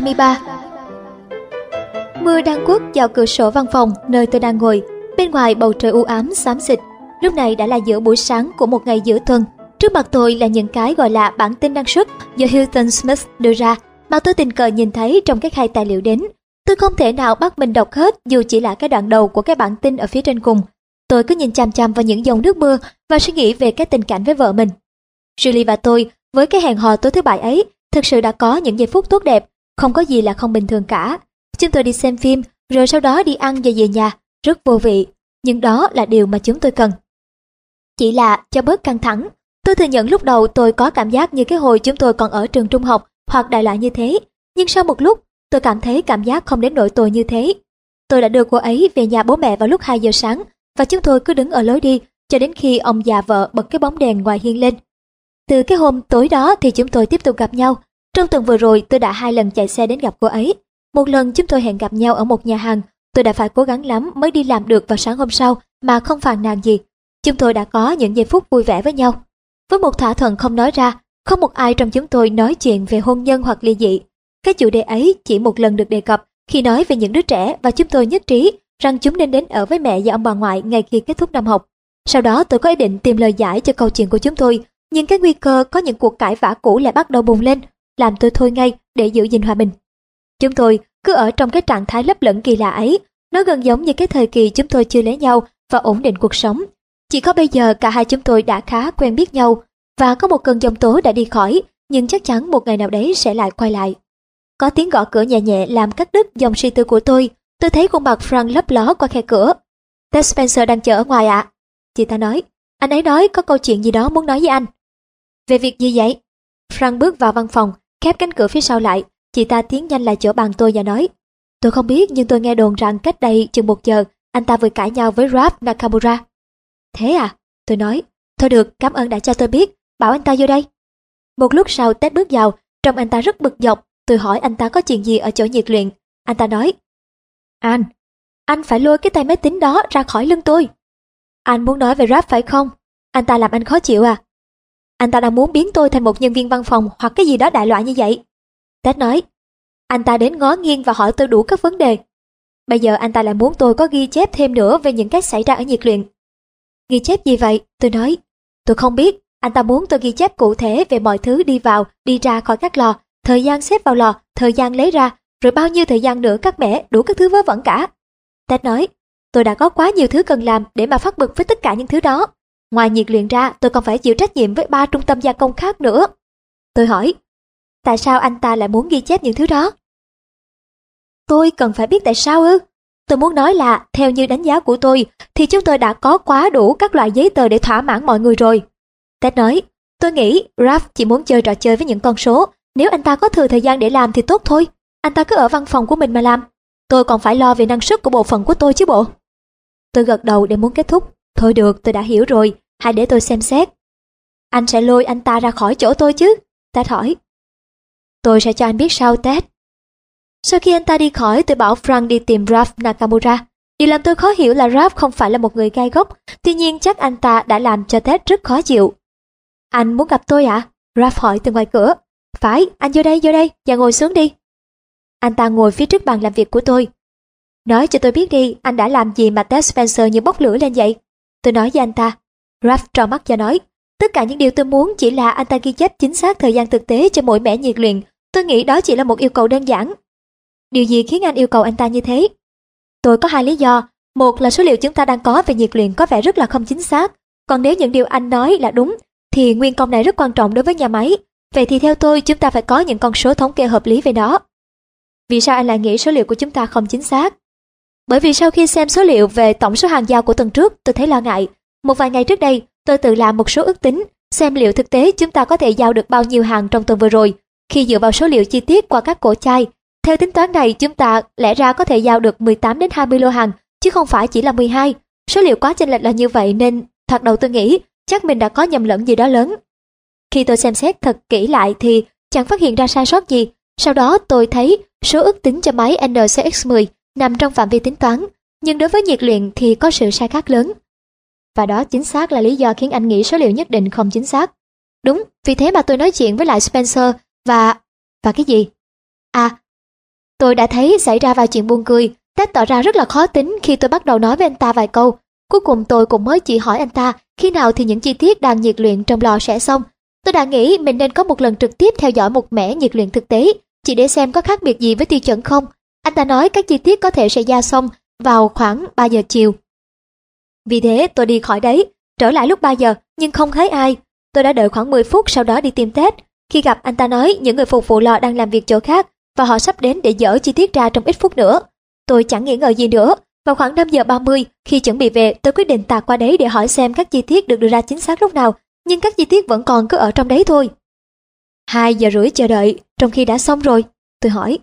23 Mưa đang quất vào cửa sổ văn phòng nơi tôi đang ngồi. Bên ngoài bầu trời u ám xám xịt. Lúc này đã là giữa buổi sáng của một ngày giữa tuần. Trước mặt tôi là những cái gọi là bản tin năng suất do Hilton Smith đưa ra mà tôi tình cờ nhìn thấy trong các hai tài liệu đến. Tôi không thể nào bắt mình đọc hết dù chỉ là cái đoạn đầu của cái bản tin ở phía trên cùng. Tôi cứ nhìn chằm chằm vào những dòng nước mưa và suy nghĩ về cái tình cảnh với vợ mình. Julie và tôi, với cái hẹn hò tối thứ bảy ấy, thực sự đã có những giây phút tốt đẹp, không có gì là không bình thường cả. Chúng tôi đi xem phim, rồi sau đó đi ăn và về nhà, rất vô vị, nhưng đó là điều mà chúng tôi cần. Chỉ là cho bớt căng thẳng, tôi thừa nhận lúc đầu tôi có cảm giác như cái hồi chúng tôi còn ở trường trung học hoặc đại loại như thế, nhưng sau một lúc tôi cảm thấy cảm giác không đến nỗi tôi như thế. Tôi đã đưa cô ấy về nhà bố mẹ vào lúc 2 giờ sáng và chúng tôi cứ đứng ở lối đi cho đến khi ông già vợ bật cái bóng đèn ngoài hiên lên. Từ cái hôm tối đó thì chúng tôi tiếp tục gặp nhau. Trong tuần vừa rồi tôi đã hai lần chạy xe đến gặp cô ấy. Một lần chúng tôi hẹn gặp nhau ở một nhà hàng. Tôi đã phải cố gắng lắm mới đi làm được vào sáng hôm sau mà không phàn nàn gì. Chúng tôi đã có những giây phút vui vẻ với nhau. Với một thỏa thuận không nói ra, không một ai trong chúng tôi nói chuyện về hôn nhân hoặc ly dị. Cái chủ đề ấy chỉ một lần được đề cập khi nói về những đứa trẻ và chúng tôi nhất trí rằng chúng nên đến ở với mẹ và ông bà ngoại ngay khi kết thúc năm học. Sau đó tôi có ý định tìm lời giải cho câu chuyện của chúng tôi, nhưng cái nguy cơ có những cuộc cãi vã cũ lại bắt đầu bùng lên, làm tôi thôi ngay để giữ gìn hòa bình. Chúng tôi cứ ở trong cái trạng thái lấp lẫn kỳ lạ ấy, nó gần giống như cái thời kỳ chúng tôi chưa lấy nhau và ổn định cuộc sống. Chỉ có bây giờ cả hai chúng tôi đã khá quen biết nhau và có một cơn giông tố đã đi khỏi, nhưng chắc chắn một ngày nào đấy sẽ lại quay lại. Có tiếng gõ cửa nhẹ nhẹ làm cắt đứt dòng suy tư của tôi, tôi thấy khuôn mặt Frank lấp ló qua khe cửa. Ted Spencer đang chờ ở ngoài ạ. Chị ta nói, anh ấy nói có câu chuyện gì đó muốn nói với anh. Về việc gì vậy? Frank bước vào văn phòng, khép cánh cửa phía sau lại, chị ta tiến nhanh lại chỗ bàn tôi và nói, tôi không biết nhưng tôi nghe đồn rằng cách đây chừng một giờ anh ta vừa cãi nhau với Rap Nakamura. Thế à? Tôi nói, thôi được, cảm ơn đã cho tôi biết, bảo anh ta vô đây. Một lúc sau tết bước vào, trông anh ta rất bực dọc, tôi hỏi anh ta có chuyện gì ở chỗ nhiệt luyện. Anh ta nói, anh, anh phải lôi cái tay máy tính đó ra khỏi lưng tôi. Anh muốn nói về rap phải không? Anh ta làm anh khó chịu à? Anh ta đang muốn biến tôi thành một nhân viên văn phòng hoặc cái gì đó đại loại như vậy. Ted nói, anh ta đến ngó nghiêng và hỏi tôi đủ các vấn đề. Bây giờ anh ta lại muốn tôi có ghi chép thêm nữa về những cái xảy ra ở nhiệt luyện. Ghi chép gì vậy? Tôi nói, tôi không biết. Anh ta muốn tôi ghi chép cụ thể về mọi thứ đi vào, đi ra khỏi các lò, thời gian xếp vào lò, thời gian lấy ra, rồi bao nhiêu thời gian nữa cắt bẻ đủ các thứ vớ vẩn cả. Ted nói, tôi đã có quá nhiều thứ cần làm để mà phát bực với tất cả những thứ đó. Ngoài nhiệt luyện ra, tôi còn phải chịu trách nhiệm với ba trung tâm gia công khác nữa. Tôi hỏi, tại sao anh ta lại muốn ghi chép những thứ đó? Tôi cần phải biết tại sao ư? Tôi muốn nói là, theo như đánh giá của tôi, thì chúng tôi đã có quá đủ các loại giấy tờ để thỏa mãn mọi người rồi. Ted nói, tôi nghĩ Raph chỉ muốn chơi trò chơi với những con số. Nếu anh ta có thừa thời gian để làm thì tốt thôi. Anh ta cứ ở văn phòng của mình mà làm. Tôi còn phải lo về năng suất của bộ phận của tôi chứ bộ. Tôi gật đầu để muốn kết thúc. Thôi được, tôi đã hiểu rồi. Hãy để tôi xem xét. Anh sẽ lôi anh ta ra khỏi chỗ tôi chứ? Ted hỏi. Tôi sẽ cho anh biết sau Ted. Sau khi anh ta đi khỏi, tôi bảo Frank đi tìm Ralph Nakamura. Điều làm tôi khó hiểu là Ralph không phải là một người gai góc, tuy nhiên chắc anh ta đã làm cho Ted rất khó chịu. Anh muốn gặp tôi ạ? À? Ralph hỏi từ ngoài cửa. Phải, anh vô đây, vô đây, và ngồi xuống đi. Anh ta ngồi phía trước bàn làm việc của tôi. Nói cho tôi biết đi, anh đã làm gì mà Ted Spencer như bốc lửa lên vậy? Tôi nói với anh ta. Ralph tròn mắt và nói, tất cả những điều tôi muốn chỉ là anh ta ghi chép chính xác thời gian thực tế cho mỗi mẻ nhiệt luyện. Tôi nghĩ đó chỉ là một yêu cầu đơn giản. Điều gì khiến anh yêu cầu anh ta như thế? Tôi có hai lý do. Một là số liệu chúng ta đang có về nhiệt luyện có vẻ rất là không chính xác. Còn nếu những điều anh nói là đúng, thì nguyên công này rất quan trọng đối với nhà máy. Vậy thì theo tôi chúng ta phải có những con số thống kê hợp lý về nó. Vì sao anh lại nghĩ số liệu của chúng ta không chính xác? Bởi vì sau khi xem số liệu về tổng số hàng giao của tuần trước, tôi thấy lo ngại. Một vài ngày trước đây, tôi tự làm một số ước tính, xem liệu thực tế chúng ta có thể giao được bao nhiêu hàng trong tuần vừa rồi. Khi dựa vào số liệu chi tiết qua các cổ chai, theo tính toán này chúng ta lẽ ra có thể giao được 18 đến 20 lô hàng, chứ không phải chỉ là 12. Số liệu quá chênh lệch là như vậy nên thật đầu tôi nghĩ chắc mình đã có nhầm lẫn gì đó lớn. Khi tôi xem xét thật kỹ lại thì chẳng phát hiện ra sai sót gì. Sau đó tôi thấy số ước tính cho máy NCX10 nằm trong phạm vi tính toán, nhưng đối với nhiệt luyện thì có sự sai khác lớn. Và đó chính xác là lý do khiến anh nghĩ số liệu nhất định không chính xác. Đúng, vì thế mà tôi nói chuyện với lại Spencer và... và cái gì? À, tôi đã thấy xảy ra vài chuyện buồn cười. Ted tỏ ra rất là khó tính khi tôi bắt đầu nói với anh ta vài câu. Cuối cùng tôi cũng mới chỉ hỏi anh ta khi nào thì những chi tiết đang nhiệt luyện trong lò sẽ xong. Tôi đã nghĩ mình nên có một lần trực tiếp theo dõi một mẻ nhiệt luyện thực tế, chỉ để xem có khác biệt gì với tiêu chuẩn không. Anh ta nói các chi tiết có thể sẽ ra xong vào khoảng 3 giờ chiều. Vì thế tôi đi khỏi đấy, trở lại lúc 3 giờ nhưng không thấy ai. Tôi đã đợi khoảng 10 phút sau đó đi tìm Tết. Khi gặp anh ta nói những người phục vụ lò đang làm việc chỗ khác và họ sắp đến để dỡ chi tiết ra trong ít phút nữa. Tôi chẳng nghĩ ngợi gì nữa. Vào khoảng 5 giờ 30, khi chuẩn bị về, tôi quyết định tạt qua đấy để hỏi xem các chi tiết được đưa ra chính xác lúc nào, nhưng các chi tiết vẫn còn cứ ở trong đấy thôi. Hai giờ rưỡi chờ đợi, trong khi đã xong rồi. Tôi hỏi.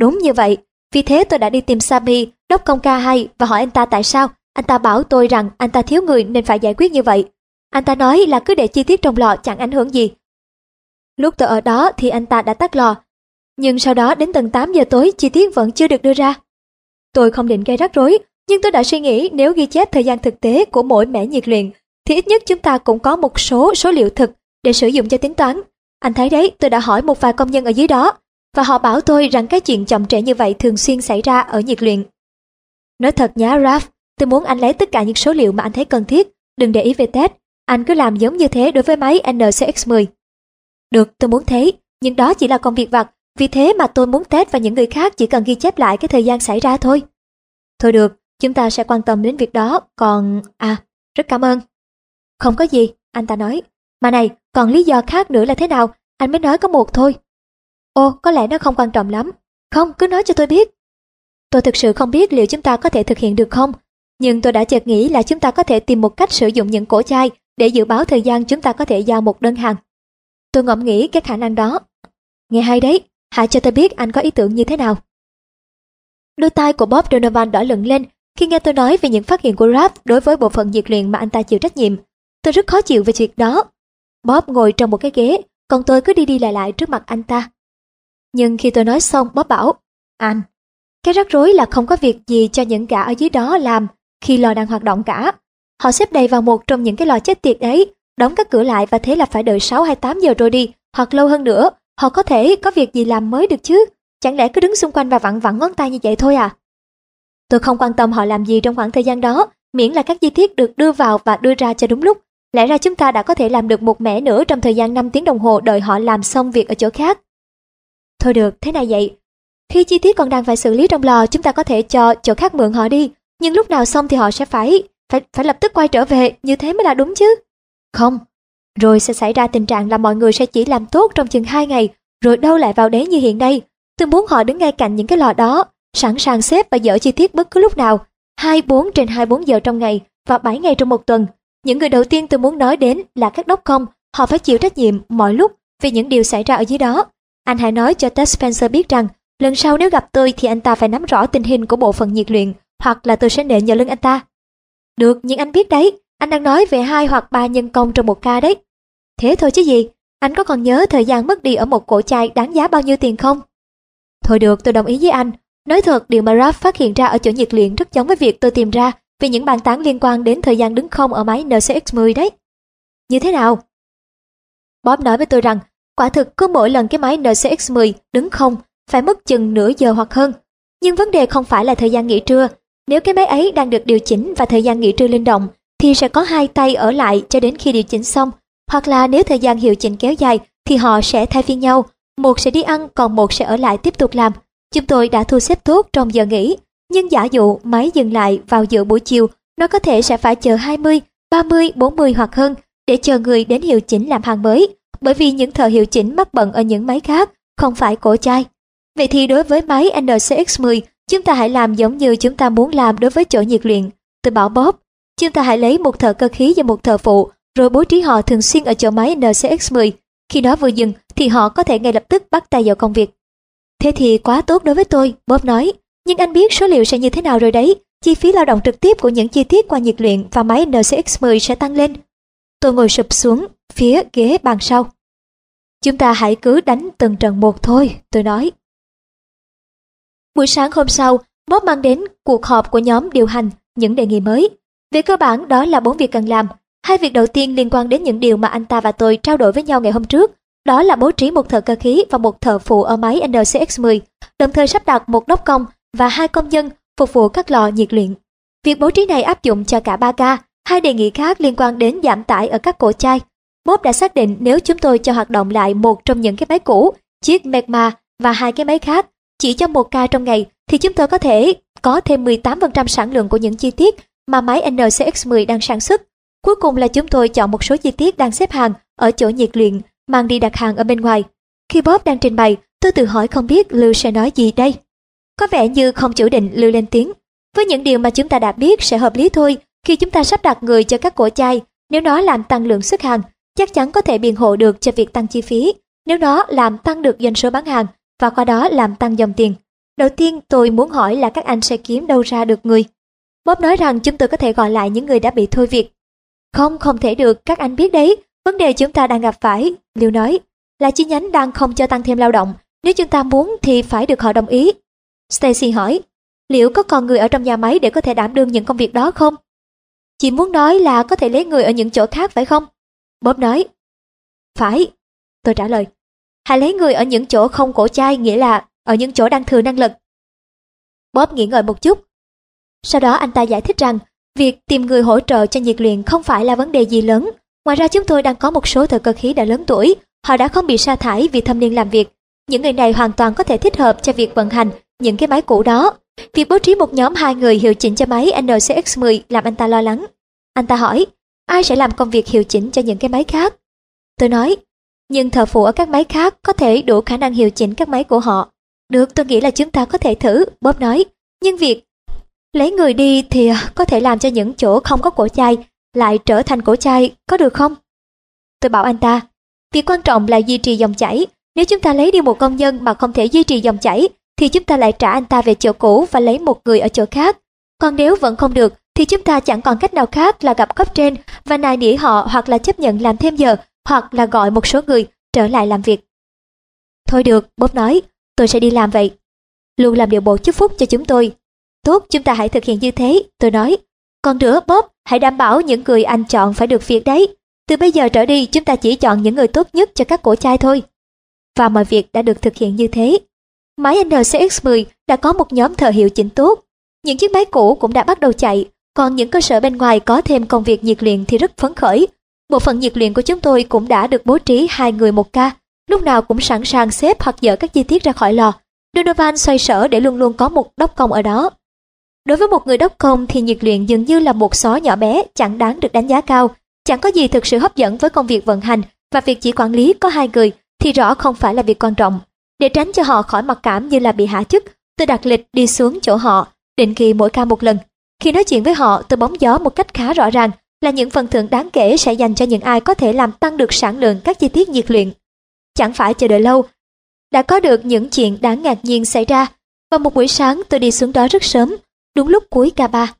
Đúng như vậy, vì thế tôi đã đi tìm Sami, đốc công ca hay và hỏi anh ta tại sao. Anh ta bảo tôi rằng anh ta thiếu người nên phải giải quyết như vậy. Anh ta nói là cứ để chi tiết trong lò chẳng ảnh hưởng gì. Lúc tôi ở đó thì anh ta đã tắt lò. Nhưng sau đó đến tận 8 giờ tối chi tiết vẫn chưa được đưa ra. Tôi không định gây rắc rối, nhưng tôi đã suy nghĩ nếu ghi chép thời gian thực tế của mỗi mẻ nhiệt luyện thì ít nhất chúng ta cũng có một số số liệu thực để sử dụng cho tính toán. Anh thấy đấy, tôi đã hỏi một vài công nhân ở dưới đó và họ bảo tôi rằng cái chuyện chậm trễ như vậy thường xuyên xảy ra ở nhiệt luyện. Nói thật nhá Ralph, tôi muốn anh lấy tất cả những số liệu mà anh thấy cần thiết, đừng để ý về test, anh cứ làm giống như thế đối với máy NCX10. Được, tôi muốn thế, nhưng đó chỉ là công việc vặt, vì thế mà tôi muốn test và những người khác chỉ cần ghi chép lại cái thời gian xảy ra thôi. Thôi được, chúng ta sẽ quan tâm đến việc đó, còn... À, rất cảm ơn. Không có gì, anh ta nói. Mà này, còn lý do khác nữa là thế nào, anh mới nói có một thôi. Ô, có lẽ nó không quan trọng lắm. Không, cứ nói cho tôi biết. Tôi thực sự không biết liệu chúng ta có thể thực hiện được không, nhưng tôi đã chợt nghĩ là chúng ta có thể tìm một cách sử dụng những cổ chai để dự báo thời gian chúng ta có thể giao một đơn hàng. Tôi ngẫm nghĩ cái khả năng đó. Nghe hay đấy, hãy cho tôi biết anh có ý tưởng như thế nào. Đôi tai của Bob Donovan đỏ lửng lên khi nghe tôi nói về những phát hiện của Raph đối với bộ phận diệt luyện mà anh ta chịu trách nhiệm. Tôi rất khó chịu về chuyện đó. Bob ngồi trong một cái ghế, còn tôi cứ đi đi lại lại trước mặt anh ta. Nhưng khi tôi nói xong, bóp bảo, anh, cái rắc rối là không có việc gì cho những gã ở dưới đó làm khi lò đang hoạt động cả. Họ xếp đầy vào một trong những cái lò chết tiệt ấy, đóng các cửa lại và thế là phải đợi 6 hay 8 giờ rồi đi, hoặc lâu hơn nữa, họ có thể có việc gì làm mới được chứ, chẳng lẽ cứ đứng xung quanh và vặn vặn ngón tay như vậy thôi à? Tôi không quan tâm họ làm gì trong khoảng thời gian đó, miễn là các di tiết được đưa vào và đưa ra cho đúng lúc. Lẽ ra chúng ta đã có thể làm được một mẻ nữa trong thời gian 5 tiếng đồng hồ đợi họ làm xong việc ở chỗ khác. Thôi được, thế này vậy. Khi chi tiết còn đang phải xử lý trong lò, chúng ta có thể cho chỗ khác mượn họ đi. Nhưng lúc nào xong thì họ sẽ phải, phải, phải lập tức quay trở về, như thế mới là đúng chứ. Không, rồi sẽ xảy ra tình trạng là mọi người sẽ chỉ làm tốt trong chừng 2 ngày, rồi đâu lại vào đấy như hiện nay. Tôi muốn họ đứng ngay cạnh những cái lò đó, sẵn sàng xếp và dỡ chi tiết bất cứ lúc nào, 24 trên 24 giờ trong ngày và 7 ngày trong một tuần. Những người đầu tiên tôi muốn nói đến là các đốc công, họ phải chịu trách nhiệm mọi lúc vì những điều xảy ra ở dưới đó. Anh hãy nói cho Ted Spencer biết rằng lần sau nếu gặp tôi thì anh ta phải nắm rõ tình hình của bộ phận nhiệt luyện hoặc là tôi sẽ nện nhờ lưng anh ta. Được, nhưng anh biết đấy, anh đang nói về hai hoặc ba nhân công trong một ca đấy. Thế thôi chứ gì, anh có còn nhớ thời gian mất đi ở một cổ chai đáng giá bao nhiêu tiền không? Thôi được, tôi đồng ý với anh. Nói thật, điều mà Ralph phát hiện ra ở chỗ nhiệt luyện rất giống với việc tôi tìm ra về những bàn tán liên quan đến thời gian đứng không ở máy NCX10 đấy. Như thế nào? Bob nói với tôi rằng, quả thực cứ mỗi lần cái máy NCX10 đứng không phải mất chừng nửa giờ hoặc hơn. Nhưng vấn đề không phải là thời gian nghỉ trưa. Nếu cái máy ấy đang được điều chỉnh và thời gian nghỉ trưa linh động, thì sẽ có hai tay ở lại cho đến khi điều chỉnh xong. Hoặc là nếu thời gian hiệu chỉnh kéo dài, thì họ sẽ thay phiên nhau. Một sẽ đi ăn, còn một sẽ ở lại tiếp tục làm. Chúng tôi đã thu xếp tốt trong giờ nghỉ. Nhưng giả dụ máy dừng lại vào giữa buổi chiều, nó có thể sẽ phải chờ 20, 30, 40 hoặc hơn để chờ người đến hiệu chỉnh làm hàng mới. Bởi vì những thợ hiệu chỉnh mắc bận ở những máy khác, không phải cổ chai. Vậy thì đối với máy NCX10, chúng ta hãy làm giống như chúng ta muốn làm đối với chỗ nhiệt luyện. Tôi bảo Bob, chúng ta hãy lấy một thợ cơ khí và một thợ phụ, rồi bố trí họ thường xuyên ở chỗ máy NCX10. Khi nó vừa dừng thì họ có thể ngay lập tức bắt tay vào công việc. Thế thì quá tốt đối với tôi, Bob nói. Nhưng anh biết số liệu sẽ như thế nào rồi đấy. Chi phí lao động trực tiếp của những chi tiết qua nhiệt luyện và máy NCX10 sẽ tăng lên. Tôi ngồi sụp xuống phía ghế bàn sau. Chúng ta hãy cứ đánh từng trận một thôi, tôi nói. Buổi sáng hôm sau, Bob mang đến cuộc họp của nhóm điều hành những đề nghị mới. Về cơ bản đó là bốn việc cần làm. Hai việc đầu tiên liên quan đến những điều mà anh ta và tôi trao đổi với nhau ngày hôm trước. Đó là bố trí một thợ cơ khí và một thợ phụ ở máy NCX10. đồng thời sắp đặt một đốc công và hai công nhân phục vụ các lò nhiệt luyện. Việc bố trí này áp dụng cho cả ba ca, hai đề nghị khác liên quan đến giảm tải ở các cổ chai. Bob đã xác định nếu chúng tôi cho hoạt động lại một trong những cái máy cũ, chiếc Megma và hai cái máy khác, chỉ cho một ca trong ngày, thì chúng tôi có thể có thêm 18% sản lượng của những chi tiết mà máy NCX-10 đang sản xuất. Cuối cùng là chúng tôi chọn một số chi tiết đang xếp hàng ở chỗ nhiệt luyện, mang đi đặt hàng ở bên ngoài. Khi Bob đang trình bày, tôi tự hỏi không biết Lưu sẽ nói gì đây. Có vẻ như không chủ định Lưu lên tiếng. Với những điều mà chúng ta đã biết sẽ hợp lý thôi, khi chúng ta sắp đặt người cho các cổ chai, nếu nó làm tăng lượng xuất hàng, chắc chắn có thể biện hộ được cho việc tăng chi phí. Nếu nó làm tăng được doanh số bán hàng và qua đó làm tăng dòng tiền. Đầu tiên tôi muốn hỏi là các anh sẽ kiếm đâu ra được người. Bob nói rằng chúng tôi có thể gọi lại những người đã bị thôi việc. Không, không thể được, các anh biết đấy. Vấn đề chúng ta đang gặp phải, Liêu nói, là chi nhánh đang không cho tăng thêm lao động. Nếu chúng ta muốn thì phải được họ đồng ý. Stacy hỏi, liệu có còn người ở trong nhà máy để có thể đảm đương những công việc đó không? Chị muốn nói là có thể lấy người ở những chỗ khác phải không? Bob nói, phải. Tôi trả lời, hãy lấy người ở những chỗ không cổ chai nghĩa là ở những chỗ đang thừa năng lực. Bob nghĩ ngợi một chút. Sau đó anh ta giải thích rằng việc tìm người hỗ trợ cho nhiệt luyện không phải là vấn đề gì lớn. Ngoài ra chúng tôi đang có một số thợ cơ khí đã lớn tuổi, họ đã không bị sa thải vì thâm niên làm việc. Những người này hoàn toàn có thể thích hợp cho việc vận hành những cái máy cũ đó. Việc bố trí một nhóm hai người hiệu chỉnh cho máy NCX-10 làm anh ta lo lắng. Anh ta hỏi, ai sẽ làm công việc hiệu chỉnh cho những cái máy khác? Tôi nói, nhưng thợ phụ ở các máy khác có thể đủ khả năng hiệu chỉnh các máy của họ. Được, tôi nghĩ là chúng ta có thể thử, Bob nói. Nhưng việc lấy người đi thì à, có thể làm cho những chỗ không có cổ chai lại trở thành cổ chai, có được không? Tôi bảo anh ta, việc quan trọng là duy trì dòng chảy. Nếu chúng ta lấy đi một công nhân mà không thể duy trì dòng chảy, thì chúng ta lại trả anh ta về chỗ cũ và lấy một người ở chỗ khác. Còn nếu vẫn không được, thì chúng ta chẳng còn cách nào khác là gặp cấp trên và nài nỉ họ hoặc là chấp nhận làm thêm giờ hoặc là gọi một số người trở lại làm việc. Thôi được, Bob nói, tôi sẽ đi làm vậy. Luôn làm điều bộ chúc phúc cho chúng tôi. Tốt, chúng ta hãy thực hiện như thế, tôi nói. Còn nữa, Bob, hãy đảm bảo những người anh chọn phải được việc đấy. Từ bây giờ trở đi, chúng ta chỉ chọn những người tốt nhất cho các cổ chai thôi. Và mọi việc đã được thực hiện như thế. Máy NCX-10 đã có một nhóm thợ hiệu chỉnh tốt. Những chiếc máy cũ cũng đã bắt đầu chạy, còn những cơ sở bên ngoài có thêm công việc nhiệt luyện thì rất phấn khởi. Bộ phận nhiệt luyện của chúng tôi cũng đã được bố trí hai người một ca, lúc nào cũng sẵn sàng xếp hoặc dỡ các chi tiết ra khỏi lò. Donovan xoay sở để luôn luôn có một đốc công ở đó. Đối với một người đốc công thì nhiệt luyện dường như là một xó nhỏ bé, chẳng đáng được đánh giá cao. Chẳng có gì thực sự hấp dẫn với công việc vận hành và việc chỉ quản lý có hai người thì rõ không phải là việc quan trọng. Để tránh cho họ khỏi mặc cảm như là bị hạ chức, tôi đặt lịch đi xuống chỗ họ, định kỳ mỗi ca một lần. Khi nói chuyện với họ, tôi bóng gió một cách khá rõ ràng là những phần thưởng đáng kể sẽ dành cho những ai có thể làm tăng được sản lượng các chi tiết nhiệt luyện. Chẳng phải chờ đợi lâu, đã có được những chuyện đáng ngạc nhiên xảy ra. Vào một buổi sáng tôi đi xuống đó rất sớm, đúng lúc cuối ca ba.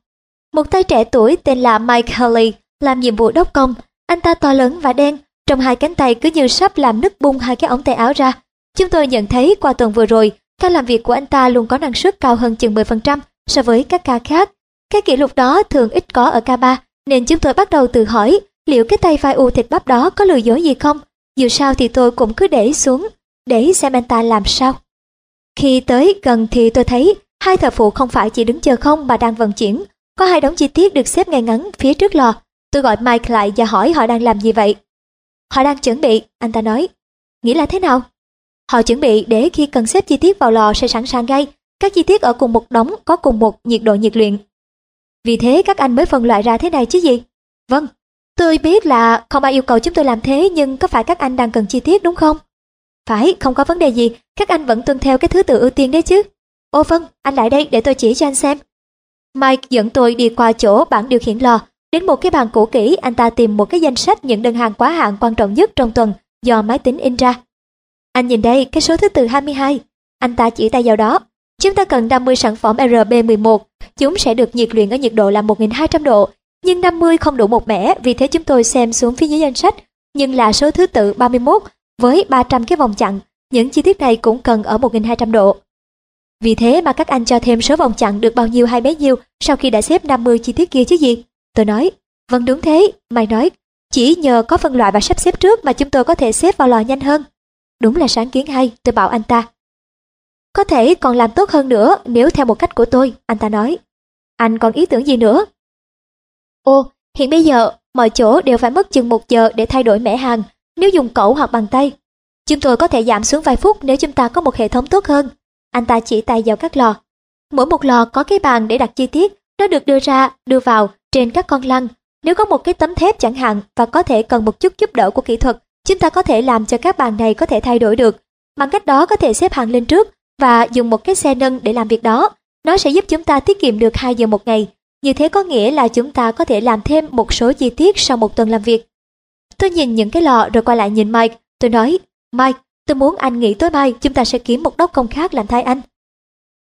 Một tay trẻ tuổi tên là Mike Hurley làm nhiệm vụ đốc công. Anh ta to lớn và đen, trong hai cánh tay cứ như sắp làm nứt bung hai cái ống tay áo ra. Chúng tôi nhận thấy qua tuần vừa rồi, ca làm việc của anh ta luôn có năng suất cao hơn chừng 10% so với các ca khác. Cái kỷ lục đó thường ít có ở ca 3, nên chúng tôi bắt đầu tự hỏi liệu cái tay vai u thịt bắp đó có lừa dối gì không. Dù sao thì tôi cũng cứ để xuống, để xem anh ta làm sao. Khi tới gần thì tôi thấy hai thợ phụ không phải chỉ đứng chờ không mà đang vận chuyển. Có hai đống chi tiết được xếp ngay ngắn phía trước lò. Tôi gọi Mike lại và hỏi họ đang làm gì vậy. Họ đang chuẩn bị, anh ta nói. Nghĩa là thế nào? Họ chuẩn bị để khi cần xếp chi tiết vào lò sẽ sẵn sàng ngay. Các chi tiết ở cùng một đống có cùng một nhiệt độ nhiệt luyện. Vì thế các anh mới phân loại ra thế này chứ gì? Vâng, tôi biết là không ai yêu cầu chúng tôi làm thế nhưng có phải các anh đang cần chi tiết đúng không? Phải, không có vấn đề gì, các anh vẫn tuân theo cái thứ tự ưu tiên đấy chứ. Ô vâng, anh lại đây để tôi chỉ cho anh xem. Mike dẫn tôi đi qua chỗ bảng điều khiển lò, đến một cái bàn cũ kỹ anh ta tìm một cái danh sách những đơn hàng quá hạn quan trọng nhất trong tuần do máy tính in ra. Anh nhìn đây, cái số thứ tự 22. Anh ta chỉ tay vào đó. Chúng ta cần 50 sản phẩm RB11. Chúng sẽ được nhiệt luyện ở nhiệt độ là 1.200 độ. Nhưng 50 không đủ một mẻ, vì thế chúng tôi xem xuống phía dưới danh sách. Nhưng là số thứ tự 31 với 300 cái vòng chặn. Những chi tiết này cũng cần ở 1.200 độ. Vì thế mà các anh cho thêm số vòng chặn được bao nhiêu hay bấy nhiêu sau khi đã xếp 50 chi tiết kia chứ gì? Tôi nói, vâng đúng thế. Mày nói, chỉ nhờ có phân loại và sắp xếp trước mà chúng tôi có thể xếp vào lò nhanh hơn. Đúng là sáng kiến hay, tôi bảo anh ta. có thể còn làm tốt hơn nữa nếu theo một cách của tôi, anh ta nói. Anh còn ý tưởng gì nữa? Ồ, hiện bây giờ, mọi chỗ đều phải mất chừng một giờ để thay đổi mẻ hàng nếu dùng cẩu hoặc bằng tay. Chúng tôi có thể giảm xuống vài phút nếu chúng ta có một hệ thống tốt hơn. Anh ta chỉ tay vào các lò. Mỗi một lò có cái bàn để đặt chi tiết, nó được đưa ra, đưa vào trên các con lăn. Nếu có một cái tấm thép chẳng hạn và có thể cần một chút giúp đỡ của kỹ thuật, chúng ta có thể làm cho các bàn này có thể thay đổi được. Bằng cách đó có thể xếp hàng lên trước và dùng một cái xe nâng để làm việc đó. Nó sẽ giúp chúng ta tiết kiệm được 2 giờ một ngày. Như thế có nghĩa là chúng ta có thể làm thêm một số chi tiết sau một tuần làm việc. Tôi nhìn những cái lọ rồi quay lại nhìn Mike. Tôi nói, Mike, tôi muốn anh nghỉ tối mai chúng ta sẽ kiếm một đốc công khác làm thay anh.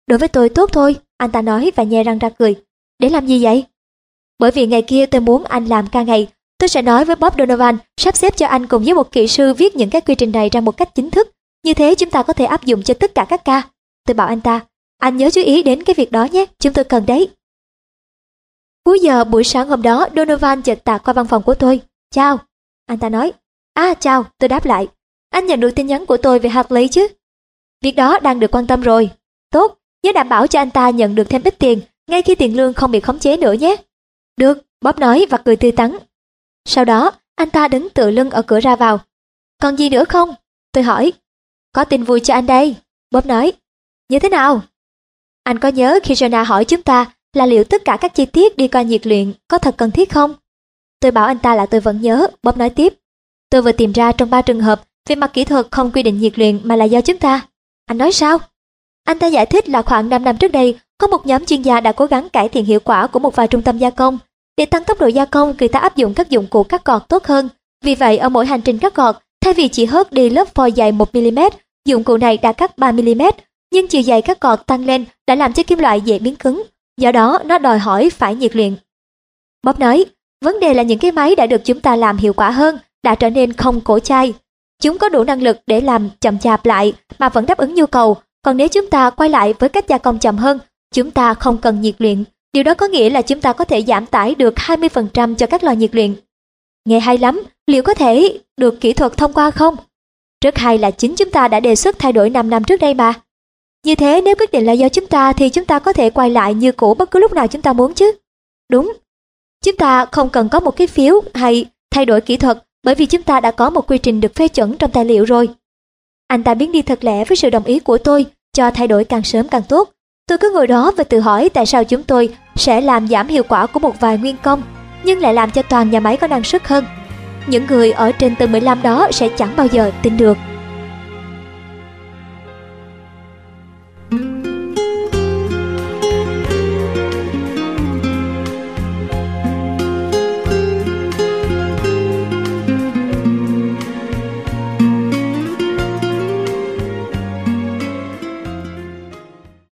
Đối với tôi tốt thôi, anh ta nói và nhe răng ra cười. Để làm gì vậy? Bởi vì ngày kia tôi muốn anh làm ca ngày. Tôi sẽ nói với Bob Donovan sắp xếp cho anh cùng với một kỹ sư viết những cái quy trình này ra một cách chính thức. Như thế chúng ta có thể áp dụng cho tất cả các ca. Tôi bảo anh ta, anh nhớ chú ý đến cái việc đó nhé, chúng tôi cần đấy. Cuối giờ buổi sáng hôm đó, Donovan chợt tạt qua văn phòng của tôi. Chào. Anh ta nói. À chào, tôi đáp lại. Anh nhận được tin nhắn của tôi về Hartley chứ? Việc đó đang được quan tâm rồi. Tốt, nhớ đảm bảo cho anh ta nhận được thêm ít tiền, ngay khi tiền lương không bị khống chế nữa nhé. Được, Bob nói và cười tươi tắn. Sau đó, anh ta đứng tựa lưng ở cửa ra vào. Còn gì nữa không? Tôi hỏi. Có tin vui cho anh đây. Bob nói. Như thế nào? Anh có nhớ khi Jonah hỏi chúng ta là liệu tất cả các chi tiết đi qua nhiệt luyện có thật cần thiết không? Tôi bảo anh ta là tôi vẫn nhớ, Bob nói tiếp. Tôi vừa tìm ra trong ba trường hợp về mặt kỹ thuật không quy định nhiệt luyện mà là do chúng ta. Anh nói sao? Anh ta giải thích là khoảng 5 năm trước đây, có một nhóm chuyên gia đã cố gắng cải thiện hiệu quả của một vài trung tâm gia công. Để tăng tốc độ gia công, người ta áp dụng các dụng cụ cắt gọt tốt hơn. Vì vậy, ở mỗi hành trình cắt gọt, thay vì chỉ hớt đi lớp phôi dày 1mm, dụng cụ này đã cắt 3mm, nhưng chiều dày cắt cọt tăng lên đã làm cho kim loại dễ biến cứng, do đó nó đòi hỏi phải nhiệt luyện. Bob nói, vấn đề là những cái máy đã được chúng ta làm hiệu quả hơn, đã trở nên không cổ chai. Chúng có đủ năng lực để làm chậm chạp lại mà vẫn đáp ứng nhu cầu, còn nếu chúng ta quay lại với cách gia công chậm hơn, chúng ta không cần nhiệt luyện. Điều đó có nghĩa là chúng ta có thể giảm tải được 20% cho các lò nhiệt luyện. Nghe hay lắm, liệu có thể được kỹ thuật thông qua không? Rất hay là chính chúng ta đã đề xuất thay đổi 5 năm trước đây mà. Như thế nếu quyết định là do chúng ta thì chúng ta có thể quay lại như cũ bất cứ lúc nào chúng ta muốn chứ. Đúng. Chúng ta không cần có một cái phiếu hay thay đổi kỹ thuật bởi vì chúng ta đã có một quy trình được phê chuẩn trong tài liệu rồi. Anh ta biến đi thật lẽ với sự đồng ý của tôi cho thay đổi càng sớm càng tốt. Tôi cứ ngồi đó và tự hỏi tại sao chúng tôi sẽ làm giảm hiệu quả của một vài nguyên công, nhưng lại làm cho toàn nhà máy có năng suất hơn. Những người ở trên tầng 15 đó sẽ chẳng bao giờ tin được.